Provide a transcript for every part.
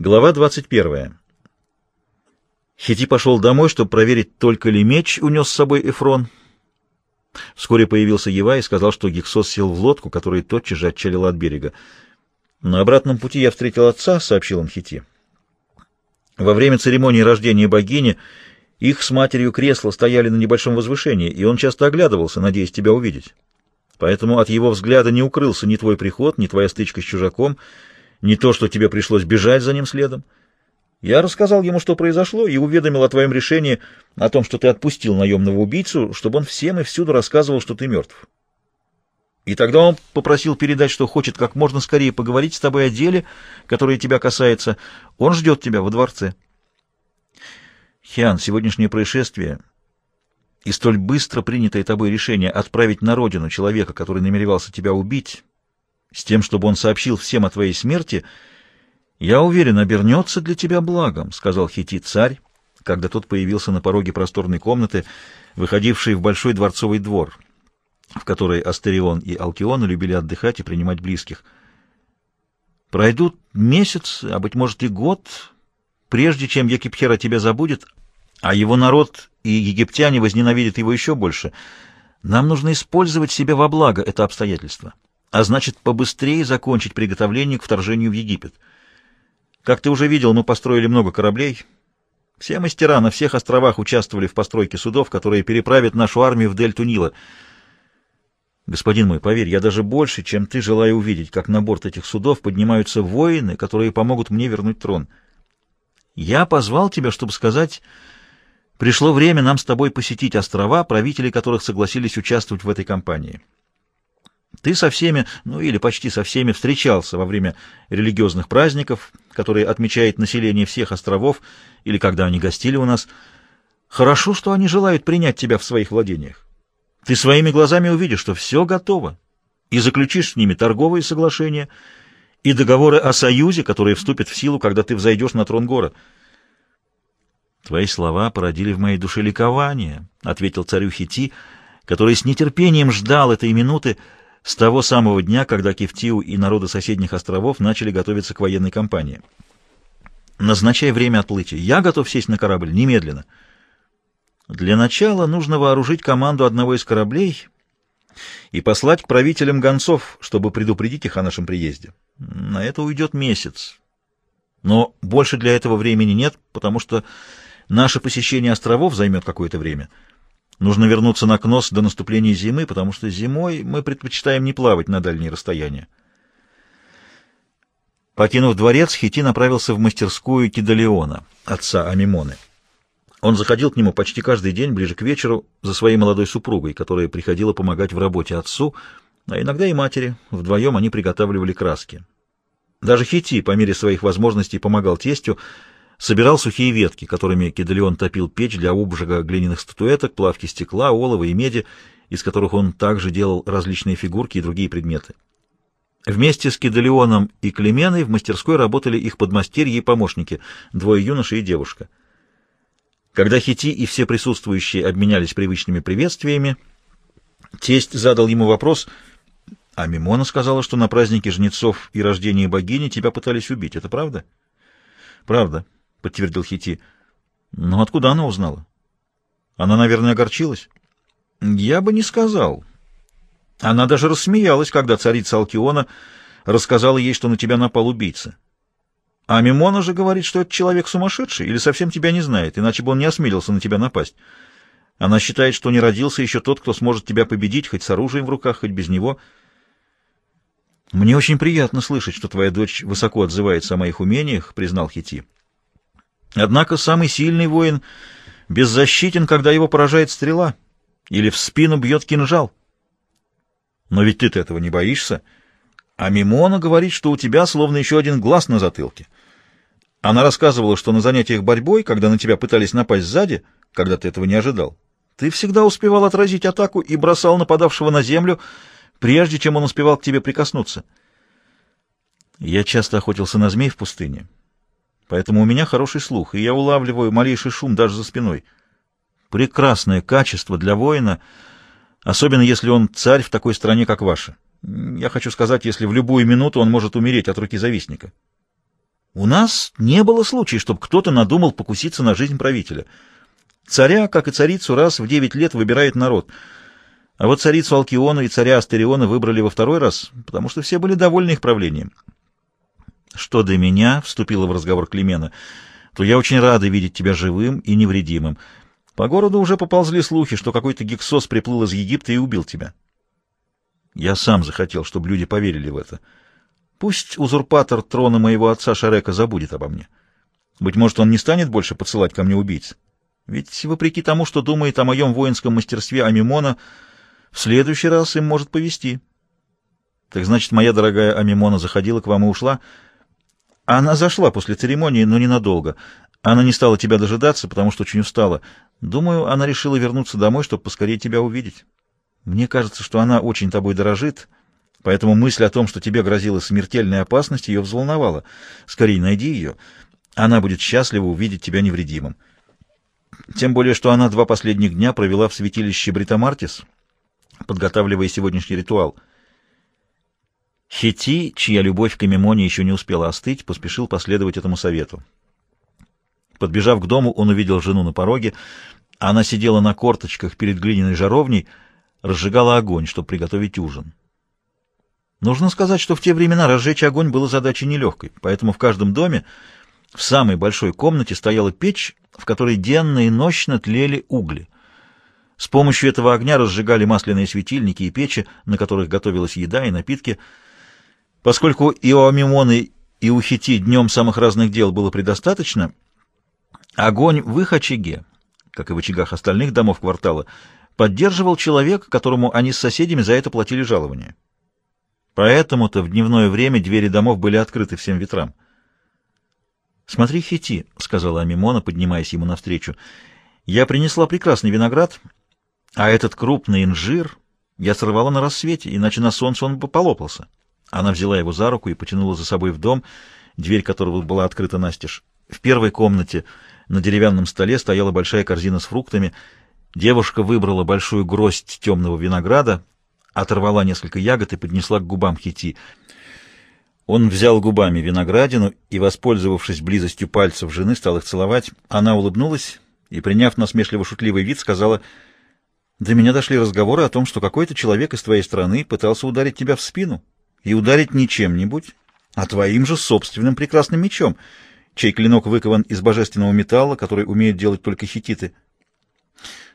Глава 21. Хити пошел домой, чтобы проверить, только ли меч унес с собой Эфрон. Вскоре появился Ева и сказал, что Гексос сел в лодку, которая тотчас же отчалила от берега. «На обратном пути я встретил отца», — сообщил он Хити. Во время церемонии рождения богини их с матерью кресла стояли на небольшом возвышении, и он часто оглядывался, надеясь тебя увидеть. Поэтому от его взгляда не укрылся ни твой приход, ни твоя стычка с чужаком — не то, что тебе пришлось бежать за ним следом. Я рассказал ему, что произошло, и уведомил о твоем решении, о том, что ты отпустил наемного убийцу, чтобы он всем и всюду рассказывал, что ты мертв. И тогда он попросил передать, что хочет как можно скорее поговорить с тобой о деле, которое тебя касается. Он ждет тебя во дворце. Хиан, сегодняшнее происшествие и столь быстро принятое тобой решение отправить на родину человека, который намеревался тебя убить, с тем, чтобы он сообщил всем о твоей смерти, я уверен, обернется для тебя благом, — сказал хитит царь, когда тот появился на пороге просторной комнаты, выходившей в большой дворцовый двор, в которой Астерион и Алкион любили отдыхать и принимать близких. Пройдут месяц, а, быть может, и год, прежде чем Екипхера тебя забудет, а его народ и египтяне возненавидят его еще больше. Нам нужно использовать себя во благо это обстоятельство а значит, побыстрее закончить приготовление к вторжению в Египет. Как ты уже видел, мы построили много кораблей. Все мастера на всех островах участвовали в постройке судов, которые переправят нашу армию в дельту Нила. Господин мой, поверь, я даже больше, чем ты, желаю увидеть, как на борт этих судов поднимаются воины, которые помогут мне вернуть трон. Я позвал тебя, чтобы сказать, пришло время нам с тобой посетить острова, правители которых согласились участвовать в этой кампании». Ты со всеми, ну или почти со всеми, встречался во время религиозных праздников, которые отмечает население всех островов, или когда они гостили у нас. Хорошо, что они желают принять тебя в своих владениях. Ты своими глазами увидишь, что все готово, и заключишь с ними торговые соглашения и договоры о союзе, которые вступят в силу, когда ты взойдешь на трон гора. Твои слова породили в моей душе ликование, — ответил царю Хити, который с нетерпением ждал этой минуты, — с того самого дня, когда Кефтиу и народы соседних островов начали готовиться к военной кампании. Назначай время отплытия. Я готов сесть на корабль немедленно. Для начала нужно вооружить команду одного из кораблей и послать к правителям гонцов, чтобы предупредить их о нашем приезде. На это уйдет месяц. Но больше для этого времени нет, потому что наше посещение островов займет какое-то время — Нужно вернуться на Кнос до наступления зимы, потому что зимой мы предпочитаем не плавать на дальние расстояния. Покинув дворец, Хити направился в мастерскую Кидалеона, отца Амимоны. Он заходил к нему почти каждый день, ближе к вечеру, за своей молодой супругой, которая приходила помогать в работе отцу, а иногда и матери. Вдвоем они приготавливали краски. Даже Хити, по мере своих возможностей, помогал тестю, собирал сухие ветки, которыми Кедалион топил печь для обжига глиняных статуэток, плавки стекла, олова и меди, из которых он также делал различные фигурки и другие предметы. Вместе с Кедалионом и Клеменой в мастерской работали их подмастерья и помощники, двое юношей и девушка. Когда Хити и все присутствующие обменялись привычными приветствиями, тесть задал ему вопрос, а Мимона сказала, что на празднике жнецов и рождения богини тебя пытались убить. Это правда? Правда. — подтвердил Хити. «Но откуда она узнала? Она, наверное, огорчилась?» «Я бы не сказал. Она даже рассмеялась, когда царица Алкиона рассказала ей, что на тебя напал убийца. А Мимона же говорит, что этот человек сумасшедший или совсем тебя не знает, иначе бы он не осмелился на тебя напасть. Она считает, что не родился еще тот, кто сможет тебя победить, хоть с оружием в руках, хоть без него». «Мне очень приятно слышать, что твоя дочь высоко отзывается о моих умениях», — признал Хити. Однако самый сильный воин беззащитен, когда его поражает стрела или в спину бьет кинжал. Но ведь ты-то этого не боишься. А Мимона говорит, что у тебя словно еще один глаз на затылке. Она рассказывала, что на занятиях борьбой, когда на тебя пытались напасть сзади, когда ты этого не ожидал, ты всегда успевал отразить атаку и бросал нападавшего на землю, прежде чем он успевал к тебе прикоснуться. Я часто охотился на змей в пустыне. Поэтому у меня хороший слух, и я улавливаю малейший шум даже за спиной. Прекрасное качество для воина, особенно если он царь в такой стране, как ваша. Я хочу сказать, если в любую минуту он может умереть от руки завистника. У нас не было случая, чтобы кто-то надумал покуситься на жизнь правителя. Царя, как и царицу, раз в девять лет выбирает народ. А вот царицу Алкиона и царя Астериона выбрали во второй раз, потому что все были довольны их правлением. Что до меня, — вступила в разговор Климена, — то я очень рада видеть тебя живым и невредимым. По городу уже поползли слухи, что какой-то гексос приплыл из Египта и убил тебя. Я сам захотел, чтобы люди поверили в это. Пусть узурпатор трона моего отца Шарека забудет обо мне. Быть может, он не станет больше посылать ко мне убийц. Ведь, вопреки тому, что думает о моем воинском мастерстве Амимона, в следующий раз им может повести. Так значит, моя дорогая Амимона заходила к вам и ушла. Она зашла после церемонии, но ненадолго. Она не стала тебя дожидаться, потому что очень устала. Думаю, она решила вернуться домой, чтобы поскорее тебя увидеть. Мне кажется, что она очень тобой дорожит, поэтому мысль о том, что тебе грозила смертельная опасность, ее взволновала. Скорее найди ее. Она будет счастлива увидеть тебя невредимым. Тем более, что она два последних дня провела в святилище Бритамартис, подготавливая сегодняшний ритуал. Хети, чья любовь к Эмимоне еще не успела остыть, поспешил последовать этому совету. Подбежав к дому, он увидел жену на пороге. Она сидела на корточках перед глиняной жаровней, разжигала огонь, чтобы приготовить ужин. Нужно сказать, что в те времена разжечь огонь было задачей нелегкой, поэтому в каждом доме в самой большой комнате стояла печь, в которой денно и нощно тлели угли. С помощью этого огня разжигали масляные светильники и печи, на которых готовилась еда и напитки. Поскольку и у Амимоны, и у Хити днем самых разных дел было предостаточно, Огонь в их очаге, как и в очагах остальных домов квартала, поддерживал человек, которому они с соседями за это платили жалование. Поэтому-то в дневное время двери домов были открыты всем ветрам. «Смотри, Хити», — сказала Амимона, поднимаясь ему навстречу, — «я принесла прекрасный виноград, а этот крупный инжир я сорвала на рассвете, иначе на солнце он бы полопался». Она взяла его за руку и потянула за собой в дом, дверь которого была открыта настежь. В первой комнате на деревянном столе стояла большая корзина с фруктами. Девушка выбрала большую гроздь темного винограда, оторвала несколько ягод и поднесла к губам Хити. Он взял губами виноградину и, воспользовавшись близостью пальцев жены, стал их целовать. Она улыбнулась и, приняв насмешливо-шутливый вид, сказала, «До меня дошли разговоры о том, что какой-то человек из твоей страны пытался ударить тебя в спину, и ударить не чем-нибудь, а твоим же собственным прекрасным мечом» чей клинок выкован из божественного металла, который умеют делать только хититы.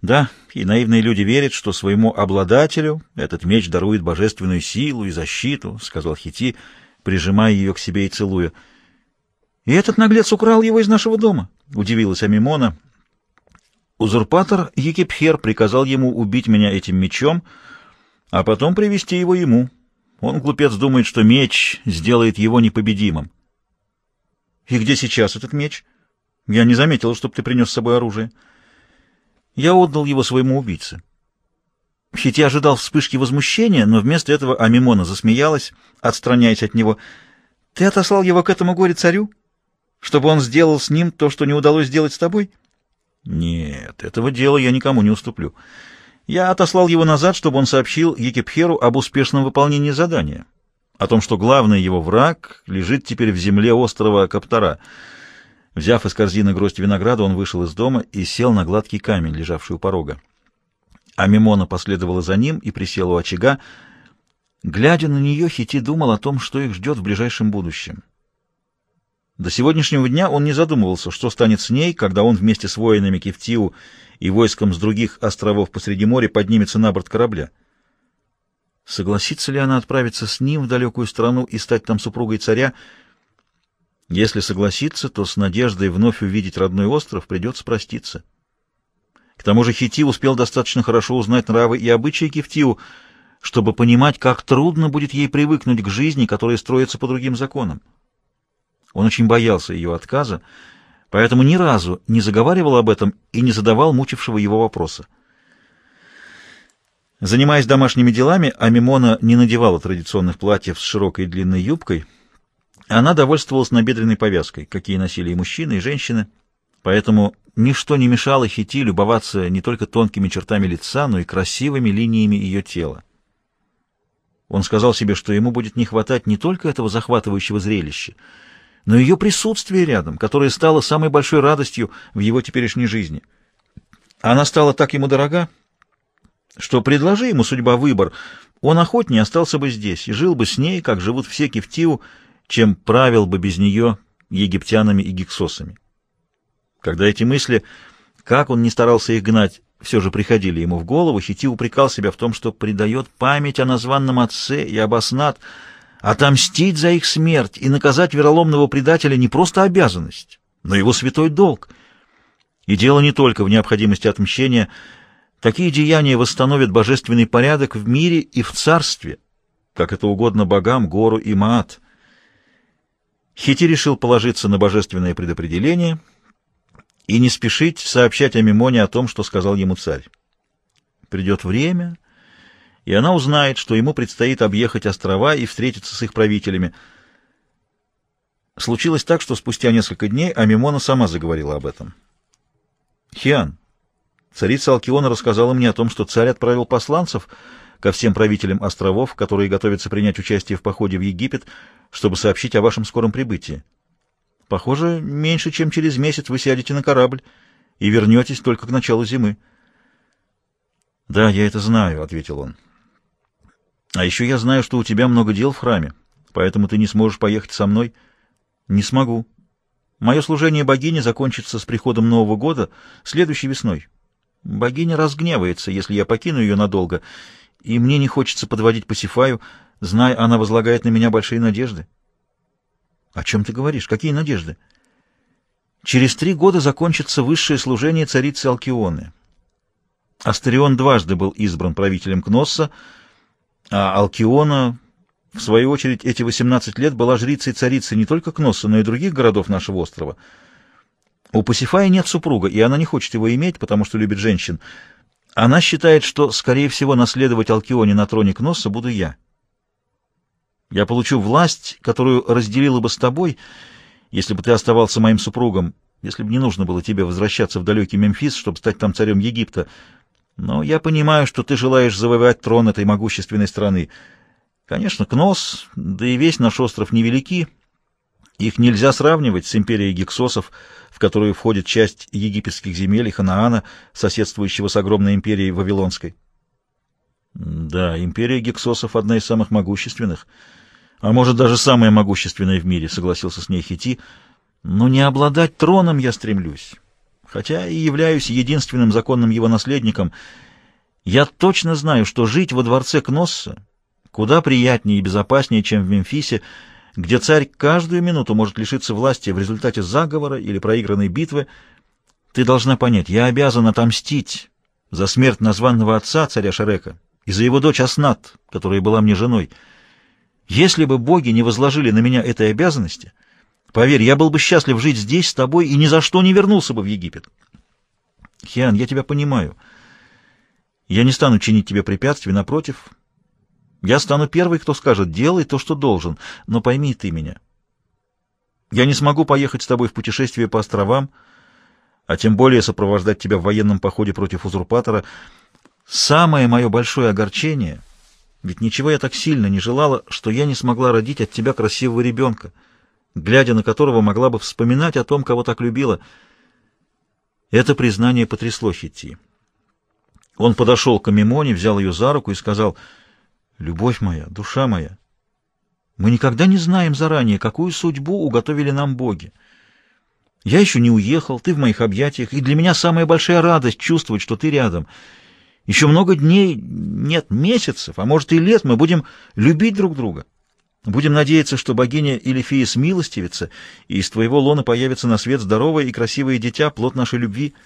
Да, и наивные люди верят, что своему обладателю этот меч дарует божественную силу и защиту, — сказал Хити, прижимая ее к себе и целуя. — И этот наглец украл его из нашего дома, — удивилась Амимона. Узурпатор Екипхер приказал ему убить меня этим мечом, а потом привести его ему. Он, глупец, думает, что меч сделает его непобедимым. «И где сейчас этот меч? Я не заметил, чтоб ты принес с собой оружие». Я отдал его своему убийце. Хити ожидал вспышки возмущения, но вместо этого Амимона засмеялась, отстраняясь от него. «Ты отослал его к этому горе-царю? Чтобы он сделал с ним то, что не удалось сделать с тобой?» «Нет, этого дела я никому не уступлю. Я отослал его назад, чтобы он сообщил Екипхеру об успешном выполнении задания» о том, что главный его враг лежит теперь в земле острова Каптара. Взяв из корзины гроздь винограда, он вышел из дома и сел на гладкий камень, лежавший у порога. А Мимона последовала за ним и присела у очага. Глядя на нее, Хити думал о том, что их ждет в ближайшем будущем. До сегодняшнего дня он не задумывался, что станет с ней, когда он вместе с воинами Кефтиу и войском с других островов посреди моря поднимется на борт корабля. Согласится ли она отправиться с ним в далекую страну и стать там супругой царя? Если согласится, то с надеждой вновь увидеть родной остров придется проститься. К тому же Хити успел достаточно хорошо узнать нравы и обычаи Кефтиу, чтобы понимать, как трудно будет ей привыкнуть к жизни, которая строится по другим законам. Он очень боялся ее отказа, поэтому ни разу не заговаривал об этом и не задавал мучившего его вопроса. Занимаясь домашними делами, Амимона не надевала традиционных платьев с широкой длинной юбкой. Она довольствовалась набедренной повязкой, какие носили и мужчины, и женщины. Поэтому ничто не мешало Хити любоваться не только тонкими чертами лица, но и красивыми линиями ее тела. Он сказал себе, что ему будет не хватать не только этого захватывающего зрелища, но ее присутствие рядом, которое стало самой большой радостью в его теперешней жизни. Она стала так ему дорога, что предложи ему судьба выбор, он охотнее остался бы здесь и жил бы с ней, как живут все кефтиу, чем правил бы без нее египтянами и гиксосами. Когда эти мысли, как он не старался их гнать, все же приходили ему в голову, Хити упрекал себя в том, что предает память о названном отце и об Аснат, отомстить за их смерть и наказать вероломного предателя не просто обязанность, но его святой долг. И дело не только в необходимости отмщения. Такие деяния восстановят божественный порядок в мире и в царстве, как это угодно богам, гору и Маат. Хити решил положиться на божественное предопределение — и не спешить сообщать о Мимоне о том, что сказал ему царь. Придет время, и она узнает, что ему предстоит объехать острова и встретиться с их правителями. Случилось так, что спустя несколько дней Амимона сама заговорила об этом. «Хиан, царица Алкиона рассказала мне о том, что царь отправил посланцев ко всем правителям островов, которые готовятся принять участие в походе в Египет, чтобы сообщить о вашем скором прибытии. Похоже, меньше чем через месяц вы сядете на корабль и вернетесь только к началу зимы. — Да, я это знаю, — ответил он. — А еще я знаю, что у тебя много дел в храме, поэтому ты не сможешь поехать со мной. — Не смогу. Мое служение богине закончится с приходом Нового года следующей весной. Богиня разгневается, если я покину ее надолго, и мне не хочется подводить Пасифаю, зная, она возлагает на меня большие надежды. О чем ты говоришь? Какие надежды? Через три года закончится высшее служение царицы Алкионы. Астерион дважды был избран правителем Кносса, а Алкиона, в свою очередь, эти 18 лет была жрицей царицы не только Кносса, но и других городов нашего острова. У Пасифаи нет супруга, и она не хочет его иметь, потому что любит женщин. Она считает, что, скорее всего, наследовать Алкионе на троне Кносса буду я. Я получу власть, которую разделила бы с тобой, если бы ты оставался моим супругом, если бы не нужно было тебе возвращаться в далекий Мемфис, чтобы стать там царем Египта. Но я понимаю, что ты желаешь завоевать трон этой могущественной страны. Конечно, Кнос, да и весь наш остров невелики. Их нельзя сравнивать с империей гексосов, в которую входит часть египетских земель и Ханаана, соседствующего с огромной империей Вавилонской. Да, империя гексосов одна из самых могущественных — а может, даже самое могущественное в мире, — согласился с ней Хити. Но не обладать троном я стремлюсь, хотя и являюсь единственным законным его наследником. Я точно знаю, что жить во дворце Кносса куда приятнее и безопаснее, чем в Мемфисе, где царь каждую минуту может лишиться власти в результате заговора или проигранной битвы. Ты должна понять, я обязан отомстить за смерть названного отца царя Шерека и за его дочь Аснат, которая была мне женой. Если бы боги не возложили на меня этой обязанности, поверь, я был бы счастлив жить здесь с тобой и ни за что не вернулся бы в Египет. Хиан, я тебя понимаю. Я не стану чинить тебе препятствий, напротив. Я стану первой, кто скажет, делай то, что должен, но пойми ты меня. Я не смогу поехать с тобой в путешествие по островам, а тем более сопровождать тебя в военном походе против узурпатора. Самое мое большое огорчение — ведь ничего я так сильно не желала, что я не смогла родить от тебя красивого ребенка, глядя на которого могла бы вспоминать о том, кого так любила. Это признание потрясло Хитти. Он подошел к Амимоне, взял ее за руку и сказал, «Любовь моя, душа моя, мы никогда не знаем заранее, какую судьбу уготовили нам боги. Я еще не уехал, ты в моих объятиях, и для меня самая большая радость чувствовать, что ты рядом». Еще много дней, нет, месяцев, а может и лет мы будем любить друг друга. Будем надеяться, что богиня Илифия смилостивится, и из твоего лона появится на свет здоровое и красивое дитя, плод нашей любви —